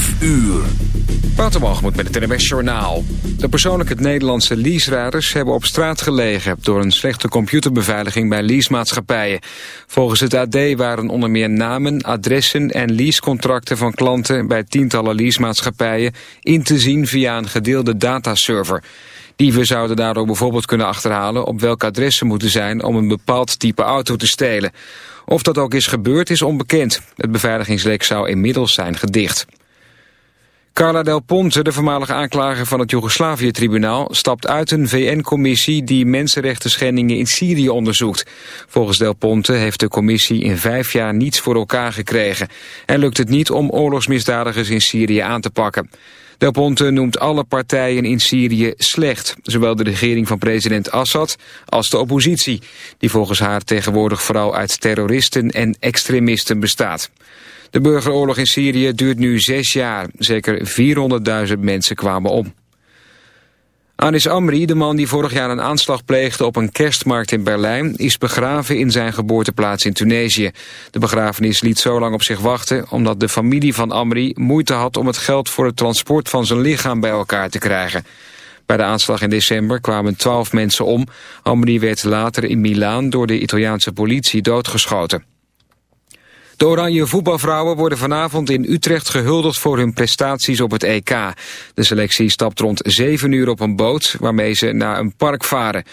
5 uur. moet met het NWS Journaal. De persoonlijke Nederlandse leaserijders hebben op straat gelegen... door een slechte computerbeveiliging bij leasemaatschappijen. Volgens het AD waren onder meer namen, adressen en leasecontracten van klanten... bij tientallen leasemaatschappijen in te zien via een gedeelde dataserver. Dieven zouden daardoor bijvoorbeeld kunnen achterhalen... op welk adres ze moeten zijn om een bepaald type auto te stelen... Of dat ook is gebeurd is onbekend. Het beveiligingslek zou inmiddels zijn gedicht. Carla Del Ponte, de voormalige aanklager van het Joegoslavië-tribunaal... stapt uit een VN-commissie die mensenrechten schendingen in Syrië onderzoekt. Volgens Del Ponte heeft de commissie in vijf jaar niets voor elkaar gekregen... en lukt het niet om oorlogsmisdadigers in Syrië aan te pakken. Del Ponte noemt alle partijen in Syrië slecht. Zowel de regering van president Assad als de oppositie... die volgens haar tegenwoordig vooral uit terroristen en extremisten bestaat. De burgeroorlog in Syrië duurt nu zes jaar. Zeker 400.000 mensen kwamen om. Anis Amri, de man die vorig jaar een aanslag pleegde op een kerstmarkt in Berlijn, is begraven in zijn geboorteplaats in Tunesië. De begrafenis liet zo lang op zich wachten, omdat de familie van Amri moeite had om het geld voor het transport van zijn lichaam bij elkaar te krijgen. Bij de aanslag in december kwamen twaalf mensen om. Amri werd later in Milaan door de Italiaanse politie doodgeschoten. De Oranje voetbalvrouwen worden vanavond in Utrecht gehuldigd voor hun prestaties op het EK. De selectie stapt rond 7 uur op een boot waarmee ze naar een park varen.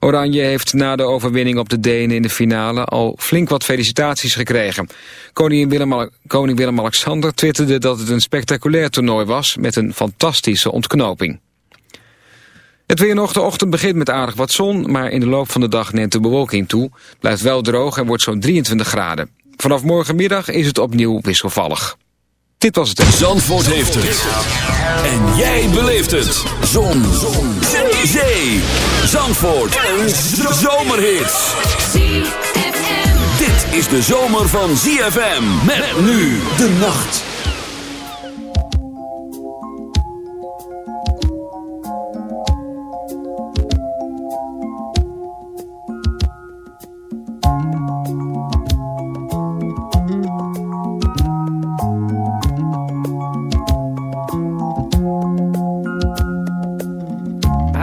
Oranje heeft na de overwinning op de Denen in de finale al flink wat felicitaties gekregen. Koning Willem, Willem-Alexander twitterde dat het een spectaculair toernooi was met een fantastische ontknoping. Het weer nog, de ochtend begint met aardig wat zon, maar in de loop van de dag neemt de bewolking toe. Blijft wel droog en wordt zo'n 23 graden. Vanaf morgenmiddag is het opnieuw wisselvallig. Dit was het. Zandvoort heeft het. En jij beleeft het. Zon. Zon. Zee. Zandvoort. Een zomerhit. Dit is de zomer van ZFM. Met nu de nacht.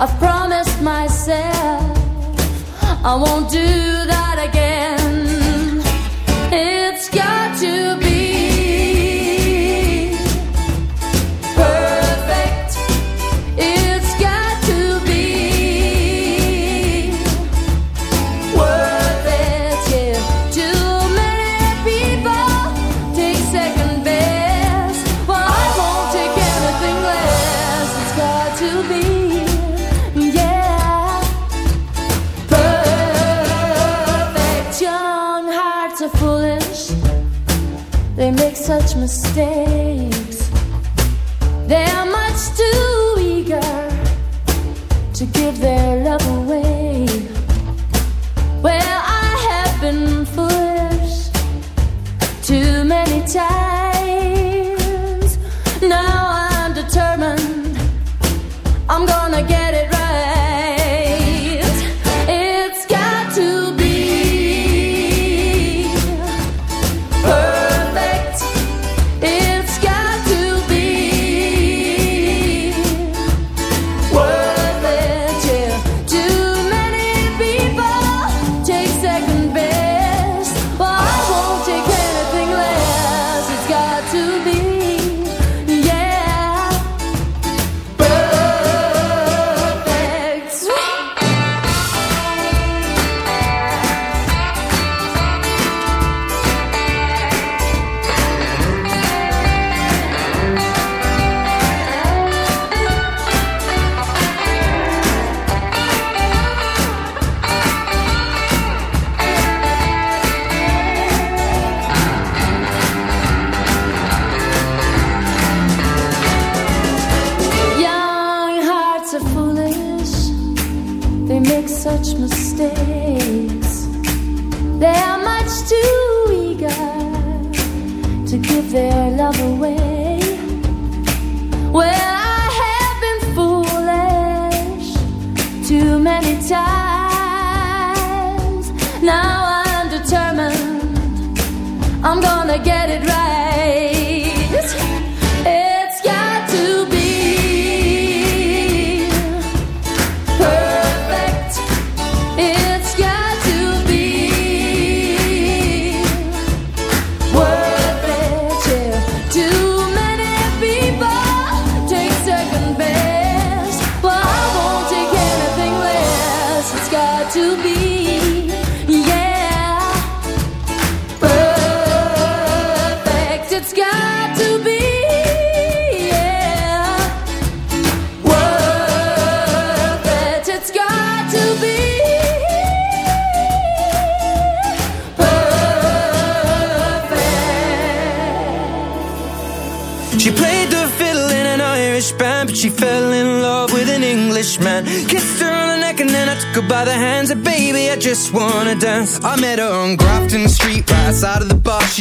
No. I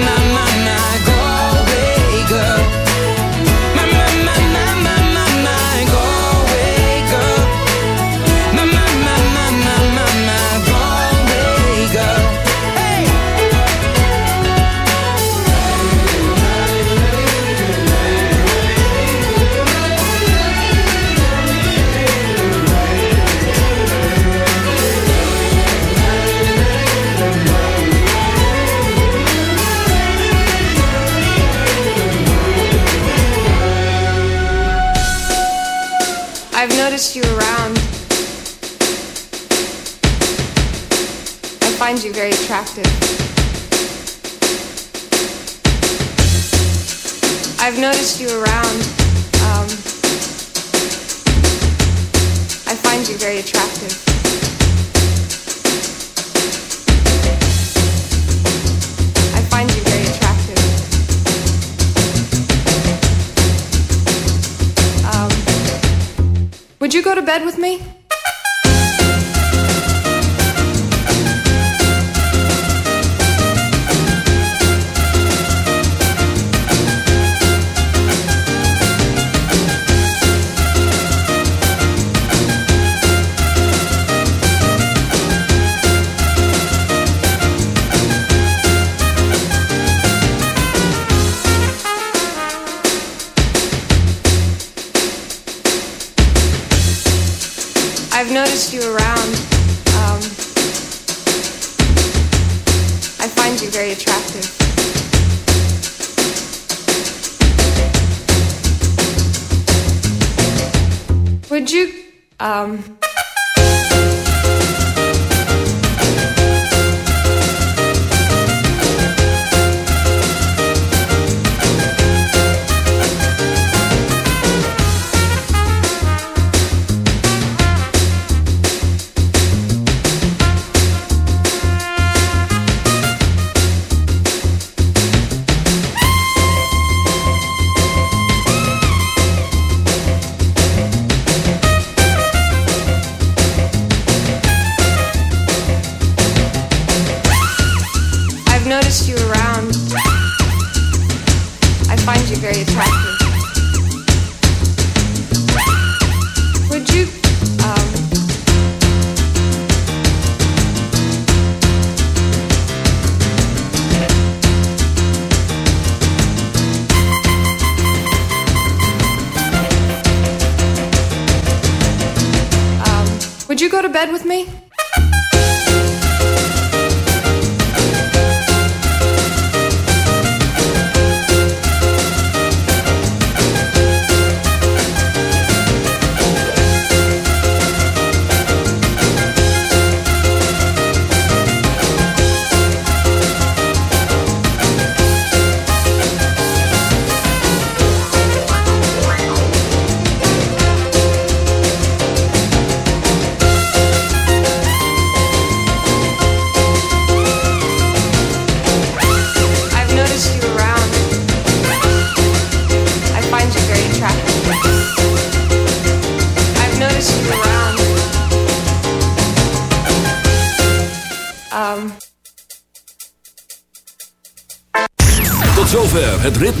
My,